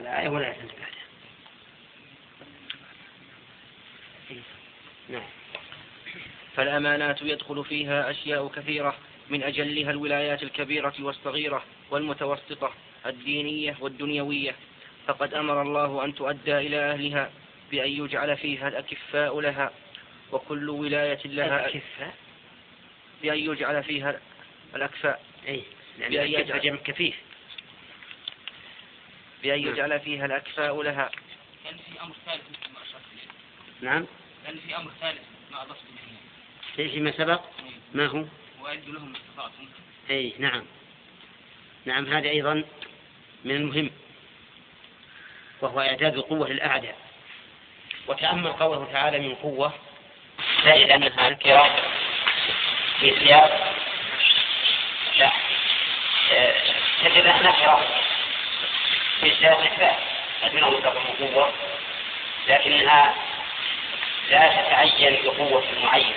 الآية ولا التي بعدها. نعم. فالأمانات يدخل فيها أشياء كثيرة من أجلها الولايات الكبيرة والصغيرة والمتوسطة الدينية والدنيوية. فقد أمر الله أن تؤدى إلى أهلها بأن يجعل فيها الأكفاء لها وكل ولاية لها الأكفاء؟ بأن يجعل فيها الأكفاء. أي بأن يعني يجعل- جمع كفيف. بأن يجعل فيها الأكفاء لها. لأن في أمر ثالث مثل ما أشرت إليه. نعم. لأن في أمر ثالث ما أضفت إليه. فيما سبق؟ ما هو؟ وأعدوا لهم ما استطعتم أي نعم. نعم هذا أيضا من المهم وهو إعداد القوة للأعداء. وتأمل قوله تعالى من قوة تجد أنها نكرة في سياق لا. آه، تجد أنها نكرة في سياق إثبات أدنى مطلق قوة لكنها لا تتعين بقوة معينة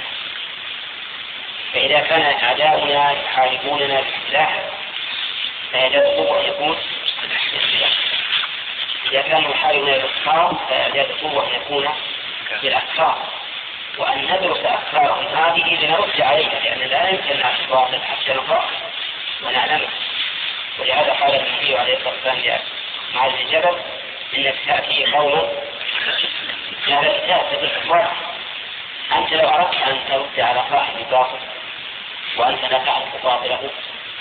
فإذا كان أعداؤنا يحاربوننا بالسلاح فإعداد القوة يكون بالسلاح. إذا كانوا يحاربوننا بالأفكار فإعداد القوة يكون بالأفكار وأن ندرس أفكارهم هذه لنرد عليها لأن لا يمكن أن باطل حتى نقرأ ونعلمه ولهذا قال النبي عليه الصلاة والسلام لمعاذ بن جبل إنك تأتي قوما لا تأتي بالكفار أنت لو أردت أن ترد على صاحب الباطل وأنت لا تعرف باطله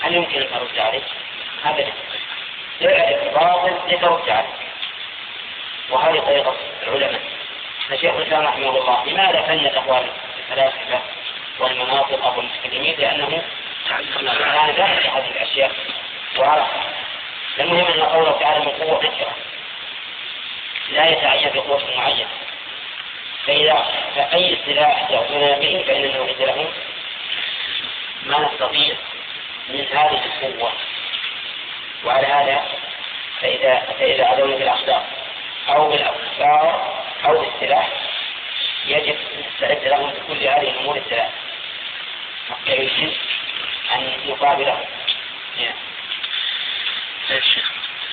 هل يمكن أن ترد عليه؟ أبدا. اعرف الباطل لترد عليه. وهذه طريقة العلماء. فشيخ الإسلام رحمه الله لماذا فن الأقوال الفلاسفة والمناطق أو المتكلمين لأنه كان داخل هذه الأشياء. وعرفها المهم أن قوله تعالى من قوة نكرة لا يتعين بقوة معينة فإذا فأي سلاح يأتون به فإننا نعد لهم ما نستطيع من هذه القوة. وعلى هذا فإذا فإذا عدونا بالأقدار أو بالأبصار أو بالسلاح يجب نستعد لهم بكل هذه الأمور الثلاث. حتى يمكن أن نقابلهم نعم.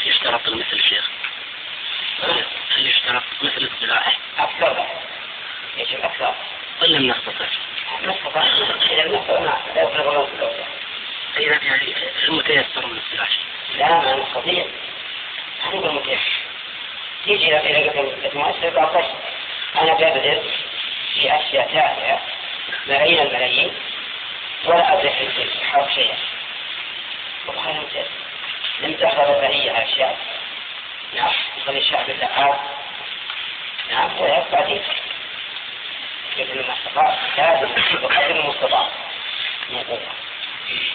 يشترط مثل الشيخ هل يشترط مثل السلاح أكثر. يجب أكثر. ولا لم نستطع؟ نستطيع إذا في الأوسع إذا يعني المتيسر من السلاح لا ما نستطيع هو المتيح تيجي إلى قبل المؤسسة تعطش أنا ببذل في أشياء تافهة. ملايين الملايين. ولا أدرك في الحرب شيئا. تخرج رفاهية أشياء نعم يخلي الشعب اللعاب نعم ويبقى دين مثل ما استطاع لازم بقدر المستطاع من قوة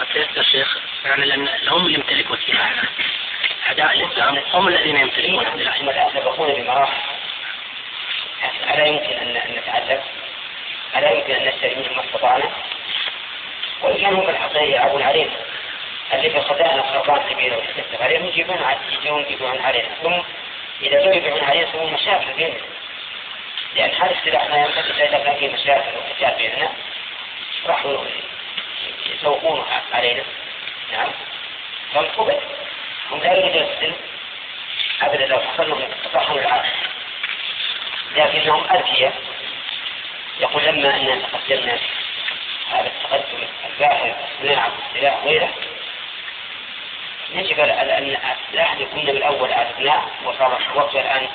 التيسر شيخ يعني لأن هم اللي يمتلكوا السلاح أعداء الإسلام هم الذين يمتلكون السلاح ثم الآن سبقونا بمراحل. ألا يمكن أن أن نتعلم؟ ألا يمكن أن نشتري منهم ما استطعنا؟ وإن كانوا هم الحقيقة يلعبون علينا. اللي في خزائن الخربان كبيرة ويتكتف عليهم يجيبون يجون يبيعون علينا ثم إذا جوا يبيعون علينا يسوون مشاكل بيننا لأن هذا السلاح ما ينبغي إذا كان فيه مشاكل وقتال بيننا راح يسوقون علينا. نعم. فالقبل هم لا يريدون السلم أبدا لو حصل لهم تطهر العالم لكنهم أذكياء. يقول لما أننا تقدمنا هذا التقدم الباهر صناعة السلاح وغيره يجب أن السلاح اللي كنا بالأول عرفناه وصار وقته الآن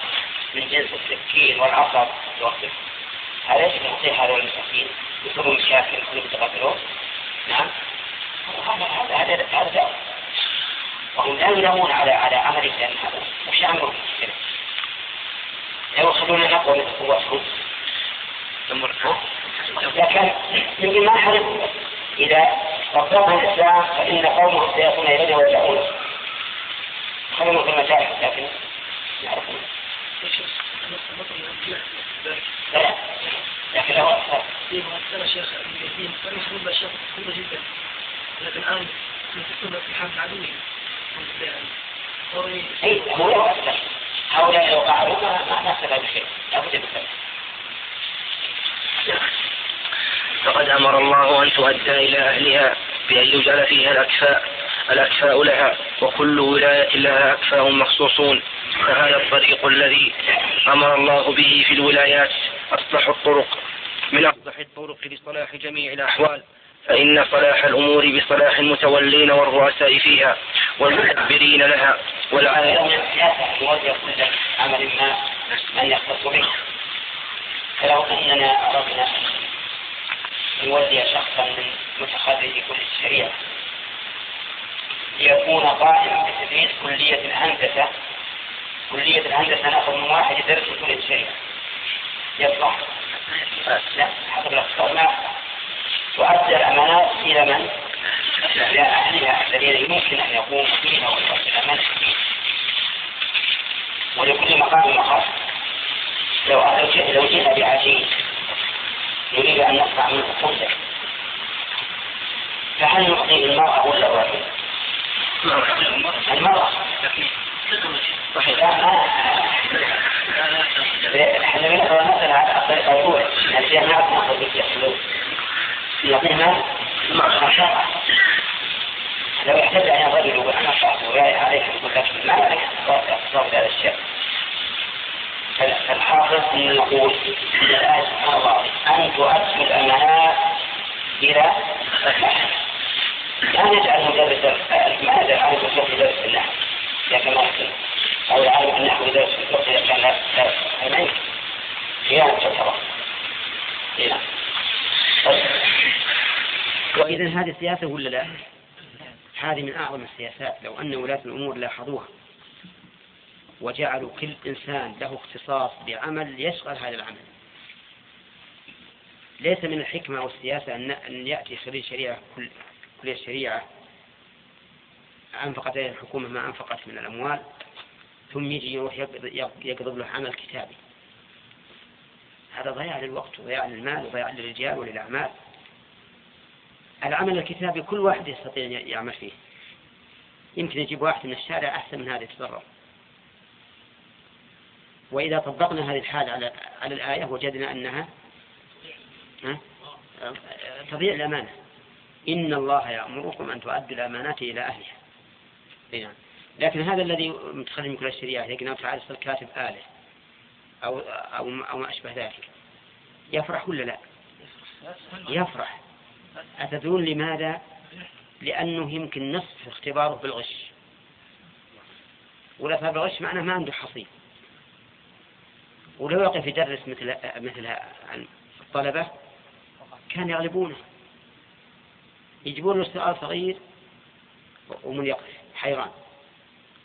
من جنس السكين والعصا وقته هذا يجب أن نعطيه هذول المساكين؟ يصيروا مشاكل يكونوا يتقاتلون نعم. هذا هذا هذا هذا وهم لا يلومون على على عمله لأن هذا وش كذا لو خلونا نقوى من قوتهم لكن يمكن ما نحرم إذا ربطنا الإسلام فإن قومه سيأتون إلينا ويرجعون خلونا في المشاكل لكن يعرفون. لا لكن له في مؤثرة شيخ الدين كان محبوب أشياء محبوبة جدا لكن الآن نفسنا في حال عدوي أي هو له أكثر هؤلاء لو قعدوا ما ما ما استفادوا شيء لابد من السبب فقد أمر الله أن تؤدى إلى أهلها بأن يجعل فيها الأكفاء الأكفاء لها وكل ولاية لها أكفاء مخصوصون. فهذا الطريق الذي أمر الله به في الولايات أصلح الطرق. من أصلح الطرق لصلاح جميع الأحوال فإن صلاح الأمور بصلاح المتولين والرؤساء فيها والمدبرين لها. والعالم عمل ما من يختص به فلو أننا أردنا أن نولي شخصا من متخرج كل الشريعة. ليكون قائما بتدريس كلية الهندسة. كلية الهندسة نأخذ من واحد يدرس كلية الشريعة. يصلح لا حسب الاختصار ما تؤدى الأمانات إلى من؟ إلى أهلها. الذين يمكن أن يقوموا فيها ويؤدي الأمانة ولكل مقام مقام لو لو جئنا بعجين نريد أن نصنع منه خبزا فهل نعطيه المرأة ولا الرجل؟ المرأة. صحيح إحنا بنقرا مثلا على الطريقة الاولى الاشياء ما؟ ناخذ بالفلوس يعطينا مشقه لو احتج عليه الرجل يقول أنا شخص وراي عليك يقول لك ما عليك تصرف هذا الشيء. فالحاصل ان نقول ان الايه سبحان الله أن تؤدوا الامانات إلى اهلها لا نجعل مدرس ما نجعل الفقه يدرس النحو اذا كان ما أو عالم النحو يدرس الفقه اذا كان لا لا خيانه تعتبر نعم وإذا هذه سياسة ولا لا؟ هذه من أعظم السياسات لو أن ولاة الأمور لاحظوها. وجعلوا كل إنسان له اختصاص بعمل يشغل هذا العمل. ليس من الحكمة والسياسة أن يأتي خريج شريعة كل كلية الشريعة أنفقت عليه الحكومة ما أنفقت من الأموال ثم يجي يروح يقضب له عمل كتابي. هذا ضياع للوقت وضياع للمال وضياع للرجال وللأعمال. العمل الكتابي كل واحد يستطيع أن يعمل فيه. يمكن يجيب واحد من الشارع أحسن من هذا يتضرر. وإذا طبقنا هذه الحالة على على الآية وجدنا أنها تضيع الأمانة. إن الله يأمركم أن تؤدوا الأمانات إلى أهلها. نعم لكن هذا الذي متخرج من كل الشريعة لكن تعالى يصير كاتب آلة أو أو أو ما أشبه ذلك. يفرح ولا لا؟ يفرح. أتدرون لماذا؟ لأنه يمكن نصف اختباره بالغش. ولا بالغش معناه ما عنده حصيل. ولو يقف يدرس مثل مثل الطلبة؟ كان يغلبونه. يجيبون له سؤال صغير ومن يقف حيران.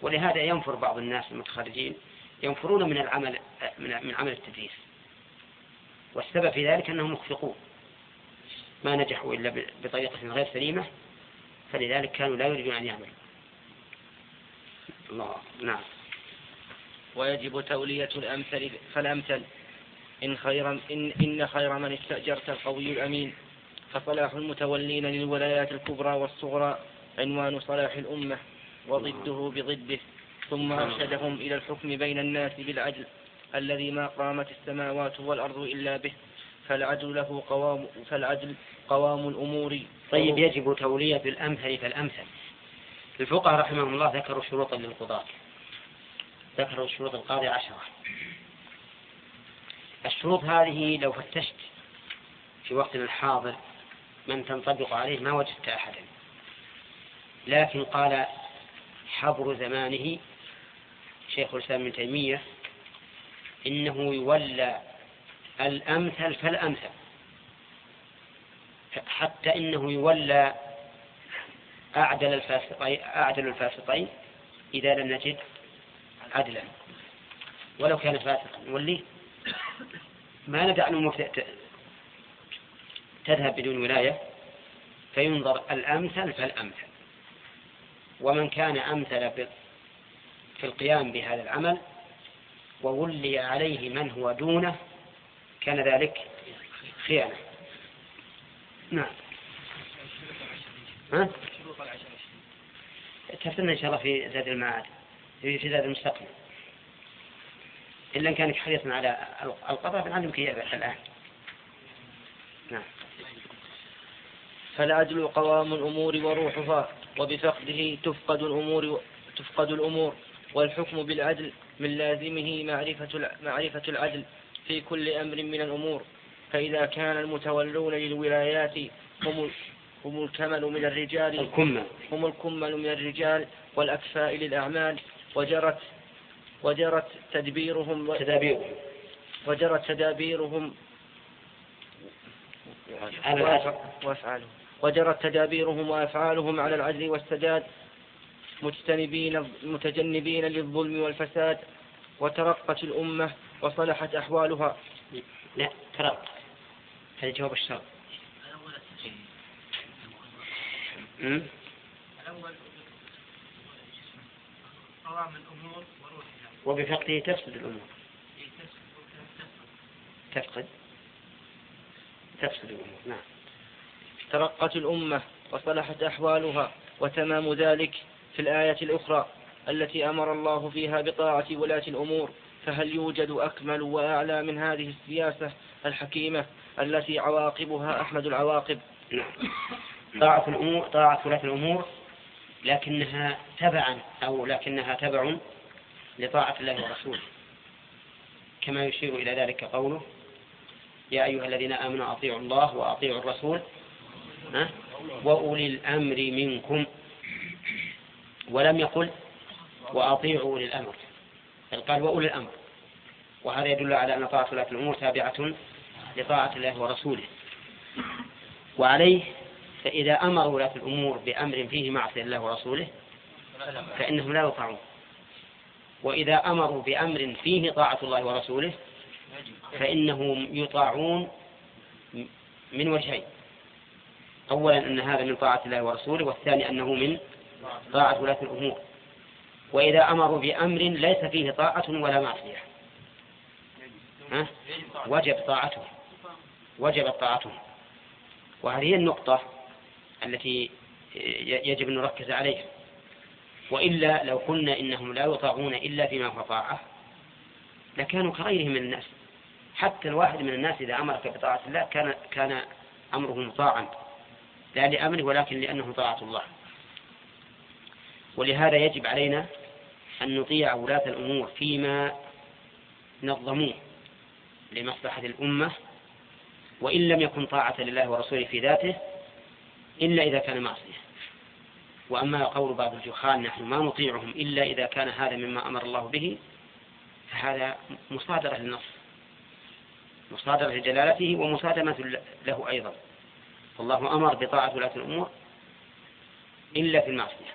ولهذا ينفر بعض الناس المتخرجين ينفرون من العمل من عمل التدريس. والسبب في ذلك أنهم مخفقون. ما نجحوا إلا بطريقة غير سليمة فلذلك كانوا لا يريدون أن يعملوا. الله نعم. ويجب تولية الأمثل فالأمثل. إن خير إن, إن خير من استأجرت القوي الأمين. فصلاح المتولين للولايات الكبرى والصغرى عنوان صلاح الأمة وضده بضده. ثم أرشدهم إلى الحكم بين الناس بالعدل الذي ما قامت السماوات والأرض إلا به. فالعدل له قوام فالعدل قوام الأمور. طيب يجب تولية الأمثل فالأمثل. الفقهاء رحمهم الله ذكروا شروطا للقضاة. ذكروا شروط القاضي عشرة. الشروط هذه لو فتشت في وقتنا الحاضر من تنطبق عليه ما وجدت أحدا. لكن قال حبر زمانه شيخ الإسلام ابن تيمية إنه يولى الأمثل فالأمثل. حتى إنه يولى أعدل الفاسقين أعدل الفاسقين إذا لم نجد عدلا ولو كان فاسقا. نوليه ما ندع الأمور تذهب بدون ولاية فينظر الأمثل فالأمثل. ومن كان أمثل في القيام بهذا العمل وولي عليه من هو دونه كان ذلك خيانة. نعم. ها؟ تفتنا إن شاء الله في زاد المعاد. في زاد المستقبل إلا إن كانك حريصا على القضاء فنعلمك إياه الآن. نعم. فالعدل قوام الأمور وروحها وبفقده تفقد الأمور تفقد الأمور والحكم بالعدل من لازمه معرفة معرفة العدل في كل أمر من الأمور. فإذا كان المتولون للولايات هم هم الكمل من الرجال الكمة هم الكمل من الرجال والأكفاء للأعمال وجرت وجرت تدبيرهم تدابير وجرت تدابيرهم على العدل. وأفعالهم. وجرت تدابيرهم وأفعالهم على العدل والسداد مجتنبين متجنبين للظلم والفساد وترقت الأمة وصلحت أحوالها. لا ترى هذا جواب الشرط؟ الأول قوام الأمور وروحها. وبفقده تفسد الأمور. تفقد تفسد الأمور نعم. ترقت الأمة وصلحت أحوالها وتمام ذلك في الآية الأخرى التي أمر الله فيها بطاعة ولاة الأمور. فهل يوجد أكمل وأعلى من هذه السياسة الحكيمة التي عواقبها أحمد العواقب؟ نعم. طاعة الأمور طاعة ولاة الأمور لكنها تبعا أو لكنها تبع لطاعة الله ورسوله. كما يشير إلى ذلك قوله يا أيها الذين آمنوا أطيعوا الله وأطيعوا الرسول ها؟ وأولي الأمر منكم. ولم يقل وأطيعوا أولي الأمر بل قال وأولي الأمر. وهذا يدل على أن طاعة الأمور تابعة لطاعة الله ورسوله. وعليه فإذا أمر ولاة الأمور بأمر فيه معصية الله ورسوله فإنهم لا يطاعون. وإذا أمروا بأمر فيه طاعة الله ورسوله فإنهم يطاعون من وجهين. أولا أن هذا من طاعة الله ورسوله والثاني أنه من طاعة ولاة الأمور. وإذا أمروا بأمر ليس فيه طاعة ولا معصية. ها؟ وجب طاعته. وجبت طاعته. وهذه النقطة التي يجب أن نركز عليها. وإلا لو قلنا إنهم لا يطاعون إلا فيما هو طاعة لكانوا كغيرهم من الناس. حتى الواحد من الناس إذا أمرك بطاعة الله كان كان أمره مطاعا. لا لأمره ولكن لأنه طاعة الله. ولهذا يجب علينا أن نطيع ولاة الأمور فيما نظموه لمصلحة الأمة وإن لم يكن طاعة لله ورسوله في ذاته إلا إذا كان معصية. وأما قول بعض الجهال نحن ما نطيعهم إلا إذا كان هذا مما أمر الله به فهذا مصادرة للنص. مصادرة لجلالته ومصادمة له أيضا. فالله أمر بطاعة ولاة الأمور إلا في المعصية.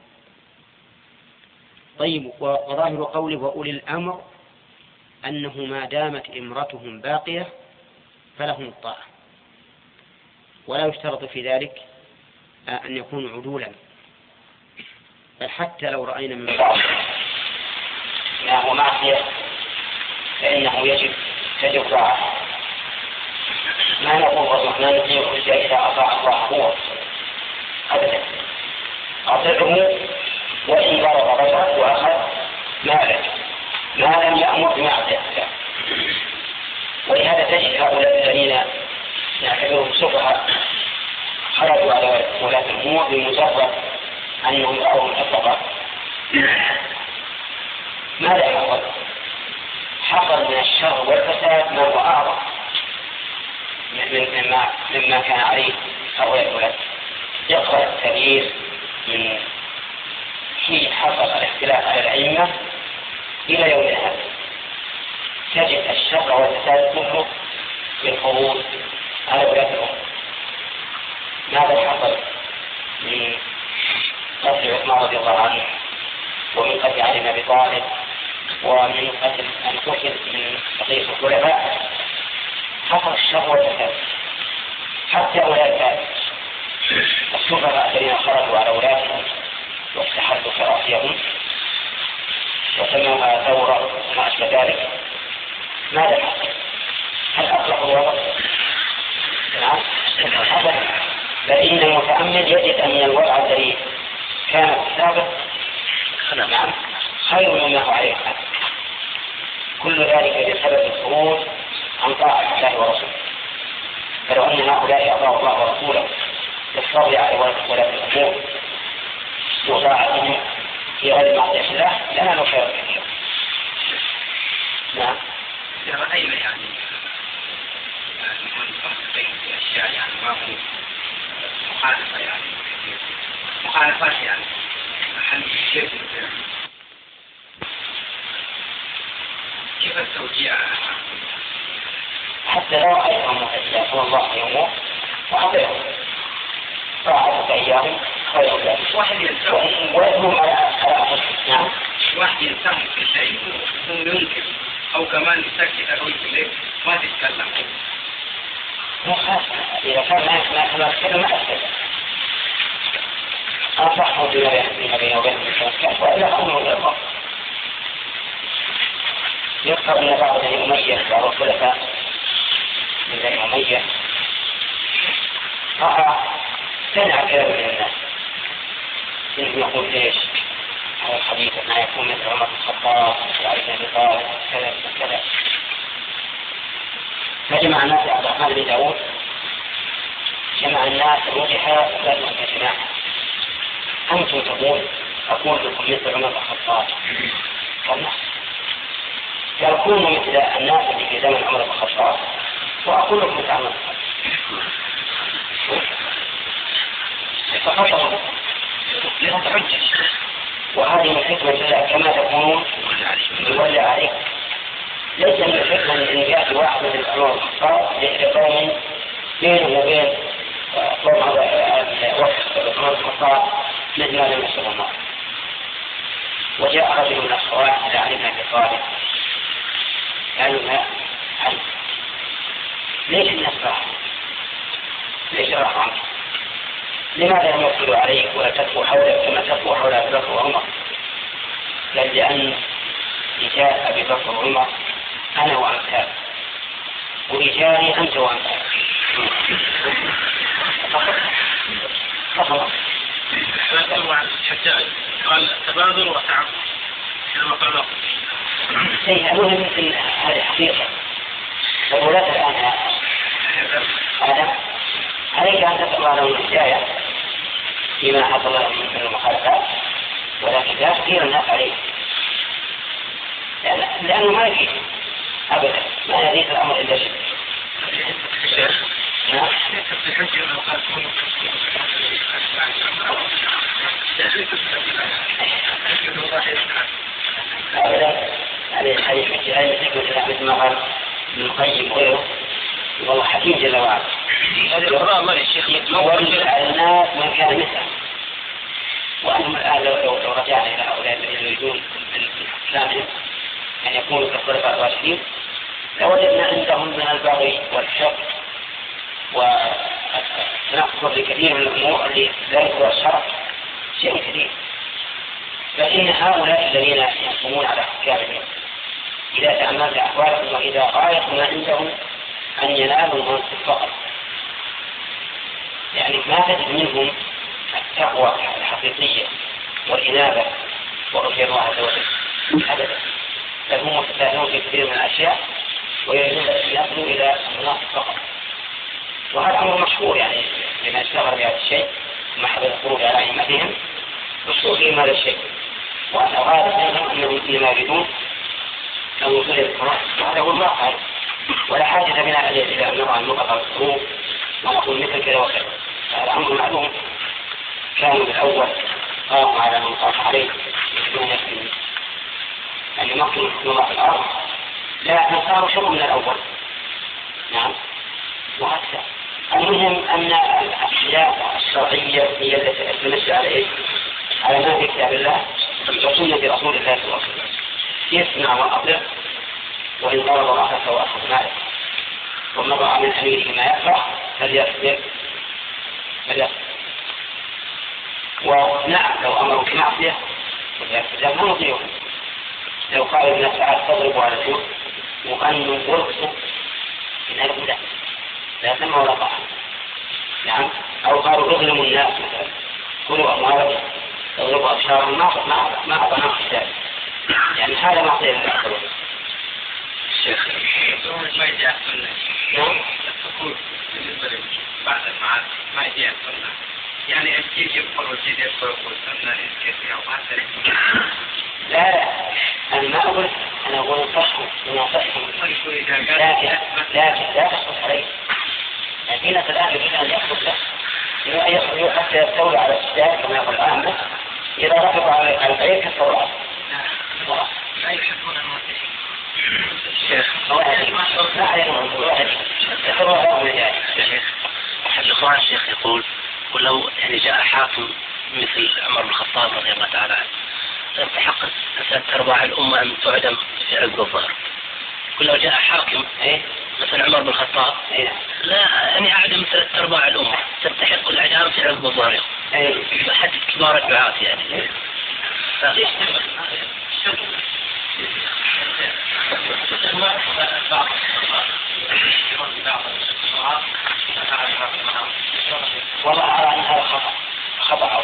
طيب وظاهر قوله وأولي الأمر أنه ما دامت إمرتهم باقية فلهم الطاعة. ولا يشترط في ذلك أن يكونوا عدولا. حتى لو رأينا من بعض. إنه معصية. فإنه يجب تجب طاعة ما نقول الرحمن يطيع إلا إذا أطاع الله هو. أبدا. أطعه وإن ضرب بشرا وأخذ مالا ما لم يأمر بمعصية ولهذا تجد هؤلاء الذين نعتبرهم سفهاء. خرجوا على ولاة الأمور بمجرد أنهم رأوا محققة ماذا حصل؟ حصل من الشر والفساد ما هو أعظم مما مما كان عليه هؤلاء الولاة يقرأ التاريخ من حين حصل الاختلاف على الأئمة إلى يومنا هذا تجد الشر والفساد كله بالخروج على ولاة الأمور ماذا حصل من قتل عثمان رضي الله عنه ومن قتل علي بن أبي طالب ومن قتل من قتل من بقيه الخلفاء؟ حصل الشر والفساد. حتى أولئك السفراء الذين خرجوا على ولاتهم واستحلوا كراسيهم وسموها ثورة وما أشبه ذلك. ماذا حصل؟ هل اصلحوا الوضع؟ نعم. ابدا فإن المتأمل يجد أن الوضع الذي كان في السابق نعم. نعم. خير مما هو عليه كل ذلك بسبب الخروج عن طاعة الله ورسوله. فلو أن هؤلاء أعطاه الله ورسوله للصبر على ولاة الأمور وطاعتهم في غير معصية الله لنالوا خيرا كثيرا نعم. إذا رأينا يعني, يعني الفرق بين الأشياء يعني ما هو مخالفة يعني. مخالفات يعني. كيف كيف التوجيه؟ حتى لو رأيتهم يأتون الله يومه فأعطيهم طاعة أيام خير لك واحد يلزمهم ويدهم على على نعم. واحد يلزمهم في شيء. ثم ينكر أو كمان يسكت أو يقول ما تتكلم. خاص إذا كان ما ما تتكلم ما أتكلم أنصحه بما بينه وبين وإلا أمره إلى يذكر أن بعض بني أمية بعض الخلفاء من بني أمية رأى سمع كلام من الناس إنه يقول ليش هذا الحديث ما يكون مثل عمر بن الخطاب مثل علي بن أبي طالب كذا كذا فجمع الناس عبد الرحمن بن داود. جمع الناس وجه لازم كجماعة أنتم تقول أقول لكم مثل عمر بن الخطاب. قال قال كونوا مثل الناس اللي في زمن عمر بن الخطاب. وأقول لكم مثل عمر فخطأوا لها حجة وهذه من الحكمة كما تكونون يولى عليكم. ليس من الحكمة أن يأتي واحد من بن الخطاب لقوم بينه وبين قوم عمر بن الخطاب مثل ما لم يحصل الله وجاء رجل من الخوارج إلى علي بن أبي طالب قالوا لا علي ليش الناس راحوا؟ ليش راحوا عنك؟ لماذا لم يقبلوا عليك ولا تكفوا حولك كما تكفوا حول أبي بكر وعمر؟ قال لأن رجال أبي بكر وعمر أنا وامثال ورجالي أنت وامثال فقط عن الحجاج قال تبادل وتعاون كما قال شيء المهم هذه حقيقه وولاة الآن آدم. عليك أن الله لهم الهداية فيما حصل لهم من المخالفات ولكن لا تثير الناس عليه لأن لأنه ما يفيد أبدا. ما يزيد الأمر إلا شيء. نعم أبدا. هذه الحديث هذه الحكمة ما قال ابن القيم وغيره والله حكيم جل وعلا. هذه الله يا شيخ يتمول على الناس من كان مثله. وأنهم الآن لو رجعنا إلى هؤلاء الذين يريدون من إسلامهم أن يكونوا كالخلفاء الراشدين لوجدنا عندهم من البغي والشر. والتنقص لكثير من الأمور اللي لا يذكر الشرع شيء كثير. فإن هؤلاء الذين يقومون على أحكامهم إذا تأملت أحوالهم وإذا غاية ما عندهم أن ينالوا المنصب فقط. يعني ما تجد منهم التقوى الحقيقية والإنابة ورجاء الله عز وجل. أبدا. بل هم في كثير من الأشياء. أن يصلوا إلى المناصب فقط. وهذا أمر مشهور يعني لما اشتهر بهذا الشيء محض الخروج على أئمتهم مشهور فيهم هذا الشيء. وأن الغالب منهم أنهم إنما يريدون الوصول إلى الكرامة وهذا هو الواقع. ولا حاجة بنا إلى أن نرى النقط الحروب ونقول مثل كذا وكذا. هذا أمر معلوم. كانوا بالأول قاموا على من قام عليه يريدون أن حكم الله في الأرض. لا شر من الأول. نعم. وهكذا. المهم أن الأشياء الشرعية هي التي تمشي على إيش؟ على ما في كتاب الله وسنة رسول الله صلى الله عليه وسلم. يسمع وأطيع وإن ضرب أخاك وأخذ مالك. ومن رأى من أميره ما يكره فليصبر فليصبر ونعم لو أمروا بمعصية فليصبر ما نطيعه لو قال الناس تعال تضربوا على الجوع وأن يرقصوا من هذا لا لا سمع ولا طاعة نعم. أو قالوا اظلموا الناس مثلا. كلوا أموالهم. اضربوا أبشارهم. ما ما ما أعطانا ذلك. يعني هذا معصية لله عز وجل الشيخ ما يجي السنة نعم. السكوت بالنسبة بعد المعاد ما يجي السنة يعني الجيل يكبر والجيل يكبر والسنة كيف يعطى لا لا. أنا ما أقول أنا أقول انصحهم ونصحهم لكن لكن لا تسقط عليه. في الآن يريد أن يحصل له. حتى يستولى على الشجاع كما يقول العامة إذا ركبوا على البعير كسروا الأرض. لا يحبون المرتفعين شيخ أحد الإخوان الشيخ يقول قل لو يعني جاء حاكم مثل عمر بن الخطاب رضي الله تعالى عنه. تستحق ثلاث أرباع الأمة أن تعدم في عقب الظهر لو جاء حاكم إيه مثل عمر بن الخطاب إيه؟ لا يعني أعدم ثلاث أرباع الأمة تستحق الإعدام في عقب الظهر إيه؟ أحد كبار الدعاة يعني إيه؟ والله أرى أن هذا خطأ خطأ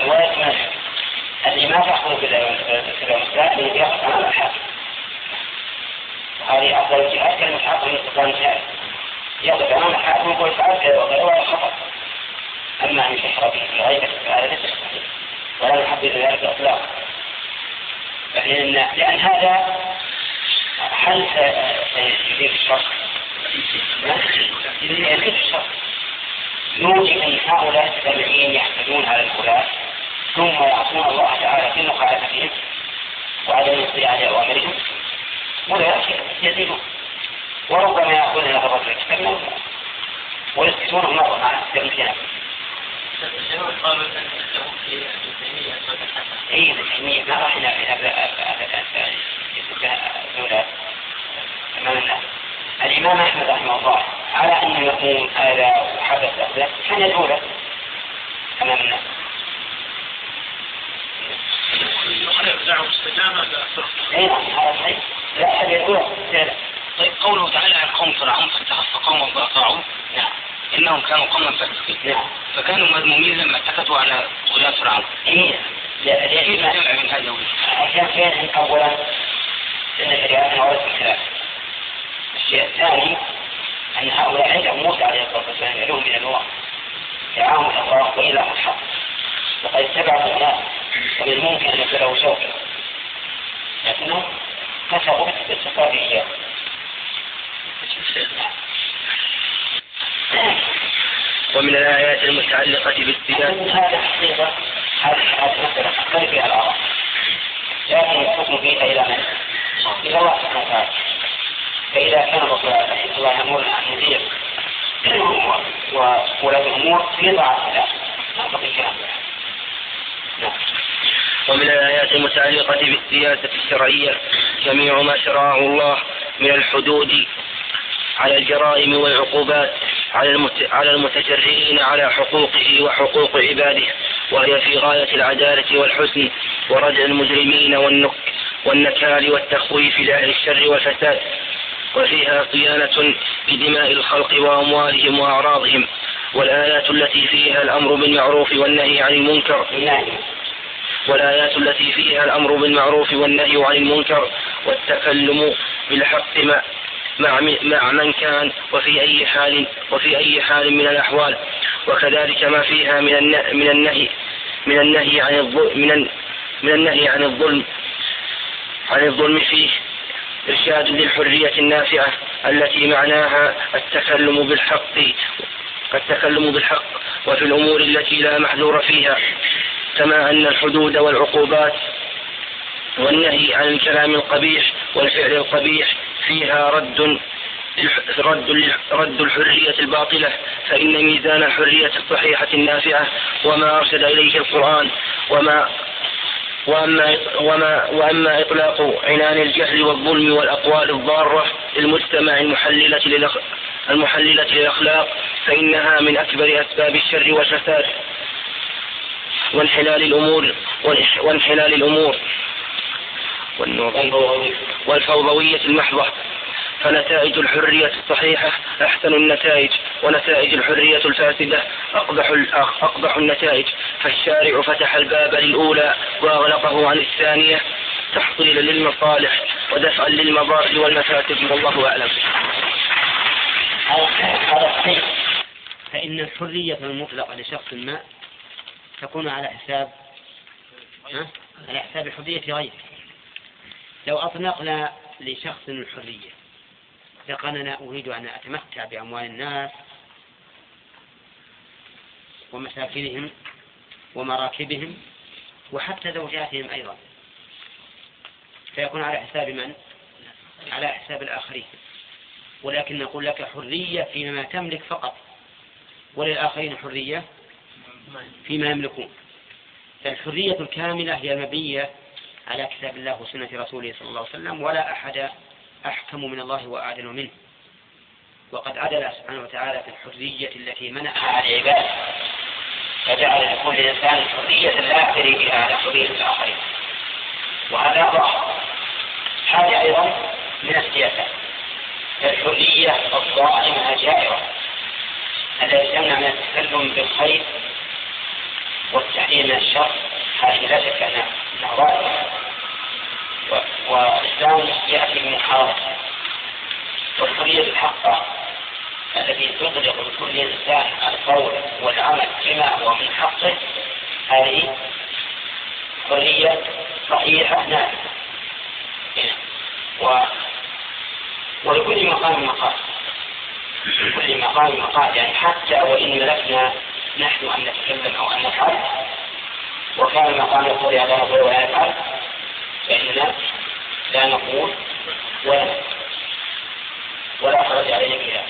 رواية مالك اللي ما تأخذ في الإمساك اللي يأخذ عن الحاكم هذه أفضل الجهات كلمة حاكم يستطيع مثال يأخذ عن الحاكم يقول فعلت كذا وكذا خطأ. أما أن تحرى به في غيبة فهذا ليس صحيح. ولا نحدد ذلك إطلاقا. لأن لأن هذا هل سيزيد الشر؟ يزيد الشر يوجد أن هؤلاء السامعين يحسدون على الولاة ثم يعصون الله تعالى في مخالفتهم وعدم الاطلاع لأوامرهم ولا يزيدون وربما هذا الرجل يتكلم ويسكتونه مرة مع الامتنان اي التحمية ما راح إلى إلى امام الناس الإمام أحمد رحمه الله على انه يقوم هذا وحدث له. كان يدعو له امام الناس اي نعم هذا صحيح. لا احد يدعو له طيب قوله تعالى عن قوم فرعون فاتخذ قوما فاطاعوا نعم. إنهم كانوا قوما فاسقين. نعم. فكانوا مذمومين لما اتخذوا على طغيان فرعون. اي كيف لا الجمع من هذا وذاك؟ عشان فين اولا ان شريعتنا ورث الخلاف الشيء الثاني أن هؤلاء عندهم موسى عليه الصلاة والسلام يدعوهم إلى الله دعاهم إلى الله وإلى الحق. وقد اتبعوا الناس ومن الممكن أن يبتلوا شوكا لكنهم كسبوا باتصال إياه. ومن الآيات المتعلقة بالسياسة هذا حقيقة هذه مسألة تختلف فيها الآراء لكن الحكم فيها إلى من؟ إلى الله سبحانه وتعالى. فإذا كان عليه الله يأمر أن يدير وولاة الأمور في طاعة الله ما بقي كلام نعم. ومن الآيات المتعلقة بالسياسة الشرعية جميع ما شرعه الله من الحدود على الجرائم والعقوبات على على المتجرئين على حقوقه وحقوق عباده وهي في غاية العدالة والحسن وردع المجرمين والنك والنكال والتخويف لأهل الشر والفساد. وفيها صيانة لدماء الخلق وأموالهم وأعراضهم والآيات التي فيها الأمر بالمعروف والنهي عن المنكر. والآيات التي فيها الأمر بالمعروف والنهي عن المنكر والتكلم بالحق مع مع من كان وفي أي حال وفي أي حال من الأحوال. وكذلك ما فيها من من النهي من النهي عن الظلم من من النهي عن الظلم عن الظلم فيه. إرشاد للحرية النافعة التي معناها التكلم بالحق التكلم بالحق وفي الأمور التي لا محذور فيها كما أن الحدود والعقوبات والنهي عن الكلام القبيح والفعل القبيح فيها رد رد رد الحرية الباطلة فإن ميزان الحرية الصحيحة النافعة وما أرشد إليه القرآن وما وأما وما وأما إطلاق عنان الجهل والظلم والأقوال الضارة للمجتمع المحللة للأخ- المحللة للأخلاق فإنها من أكبر أسباب الشر والفساد وانحلال الأمور وانح- وانحلال الأمور والفوضوية المحضة. فنتائج الحرية الصحيحة أحسن النتائج ونتائج الحرية الفاسدة أقبح أقبح النتائج. فالشارع فتح الباب للأولى وأغلقه عن الثانية. تحصيلا للمصالح ودفعا للمضار والمفاسد والله أعلم. فإن الحرية المطلقة لشخص ما تكون على حساب؟ على حساب حرية غيره. لو أطلقنا لشخص الحرية فقال أنا أريد أن أتمتع بأموال الناس ومساكنهم ومراكبهم وحتى زوجاتهم أيضا. فيكون على حساب من؟ على حساب الآخرين. ولكن نقول لك حرية فيما تملك فقط. وللآخرين حرية فيما يملكون. فالحرية الكاملة هي المبنية على كتاب الله وسنة رسوله صلى الله عليه وسلم ولا أحد أحكم من الله وأعدل منه. وقد عدل سبحانه وتعالى في الحرية التي منعها العباد فجعل لكل إنسان حرية لا يعتري بها على حرية الآخرين. وهذا ضعف هذا أيضا من السياسة. الحرية الظاهرة جائرة التي تمنع من التكلم بالخير والتحليل من الشر. هذه لا شك أنها ظاهرة والإسلام يأتي بمحاربة والحرية الحقة التي تطلق لكل إنسان القول والعمل بما هو من حقه هذه حرية صحيحة نافذة. و ولكل مقام مقام لكل مقام مقام يعني حتى وإن ملكنا نحن أن نتكلم أو أن نفعل وكان مقام يقول هذا نقول ولا نفعل فإننا لا نقول ولا. ولا خرج عليه كلام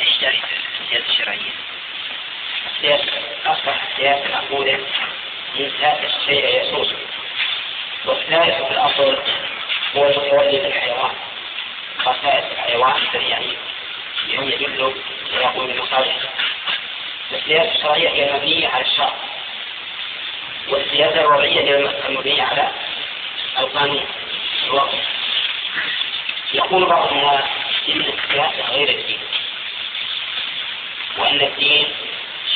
إيش تعريف السياسة الشرعية؟ السياسة أصبح السياسة مأخوذة من سياسة الشيء يسوس. والسياسة في الأصل هو المتولي بالحيوان خصائص الحيوان الذي يعني يعني يدل ويقول بمصالحه السياسة الشرعية هي المبنية على الشرع؟ والسياسة الوضعية هي المبنية على القانون الوضعي يقول بعض الناس إن السياسة غير الدين وأن الدين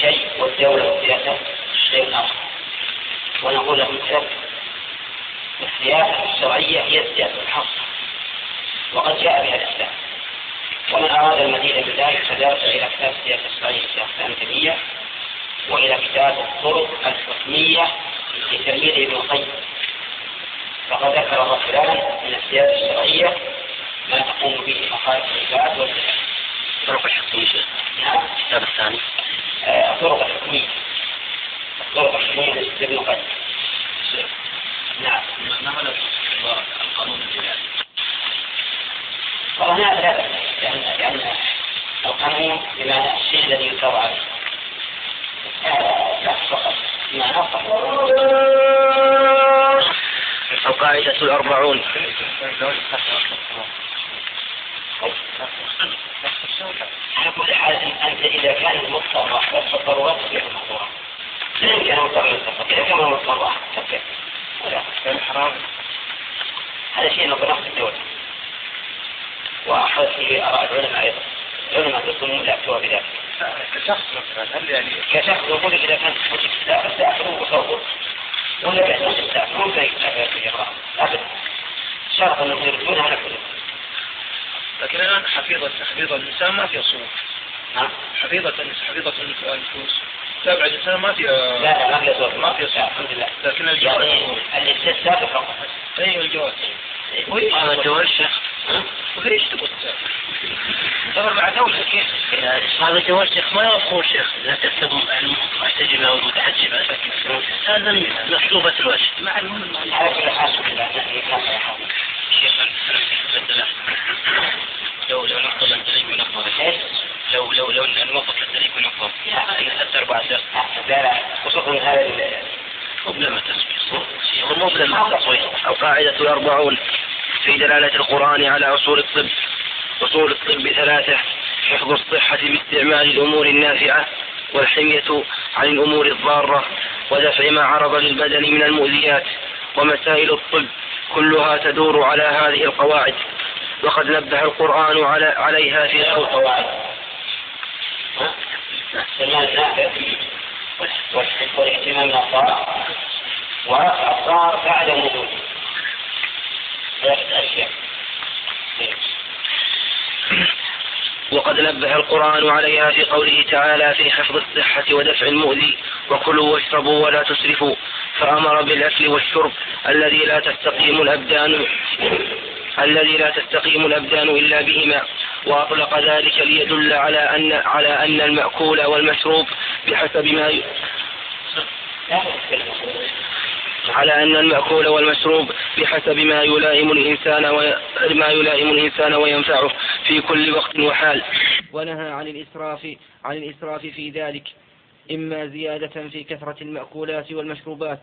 شيء والدولة والسياسة شيء آخر. ونقول لهم كذب السياسة الشرعية هي السياسة الحق وقد جاء بها الإسلام. ومن أراد المزيد من ذلك فذهب إلى كتاب السياسة الشرعية للشيخ الكبية وإلى كتاب الطرق الحكمية لتلميذ ابن القيم. فقد ذكر الرجلان من السياسة الشرعية ما تقوم به مخالف العباد والبلاد. الطرق الحكمية نعم. الكتاب الثاني. آه، الطرق الحكمية. الطرق الحكمية لابن القيم. نعم. ما هو القانون الجنائي؟ وهنا لا بأس لأن لأن القانون بمعنى الشيء الذي يصار عليه. لا القاعدة الأربعون. على كل حال أنت إذا كان مضطر واحد فالضرورات تبيح المحظورات لا يمكن أن مضطر إذا كان مضطر حرام هذا شيء نظرة في الدولة وأحد في آراء العلماء أيضا. العلماء يقولون لا بذلك. كشخص مثلا هل يعني كشخص يقول إذا كان لا استأثر وصور ولا بأس استأثر ممكن في إقرار أبدا شرط أنهم يردون على كل لكن الآن حفيظة حفيظة الإنسان ما فيها صور ها؟ حفيظة حفيظة النفوس تابع الإنسان ما لا فيها لا ما في صوت. ما في صوت. الحمد لله. لكن يعني الجوال الاستثناء فقط. أيوه الجوال هذا وهي إيش تبغى؟ تسافر؟ سافر مع دولة كيف؟ هذا الجوال شيخ ما يوفر شيخ. لا تكتب المحتجبة أو المتحجبة هذا مسلوبة الوجه مع المهم على كل حال شيخ لو لو نفضل الدليل إيش؟ لو لو لو نوظف الدليل ونفضل ثلاث أربع درس لا لا. خصوصا هذا مبلمة شيخ مبلمة تصوير. القاعدة الأربعون. في دلالة القرآن على أصول الطب أصول الطب ثلاثة حفظ الصحة باستعمال الأمور النافعة والحمية عن الأمور الضارة ودفع ما عرض للبدن من المؤذيات ومسائل الطب كلها تدور على هذه القواعد. وقد نبه القرآن على عليها في سورة القواعد. والاهتمام ورفع الضار بعد وجوده وقد نبه القرآن عليها في قوله تعالى في حفظ الصحة ودفع المؤذي وكلوا واشربوا ولا تسرفوا فأمر بالأكل والشرب الذي لا تستقيم الأبدان الذي لا تستقيم الأبدان إلا بهما وأطلق ذلك ليدل على أن على أن المأكول والمشروب بحسب ما ي... على أن المأكول والمشروب بحسب ما يلائم الإنسان وما يلائم الإنسان وينفعه في كل وقت وحال. ونهى عن الإسراف عن الإسراف في ذلك إما زيادة في كثرة المأكولات والمشروبات.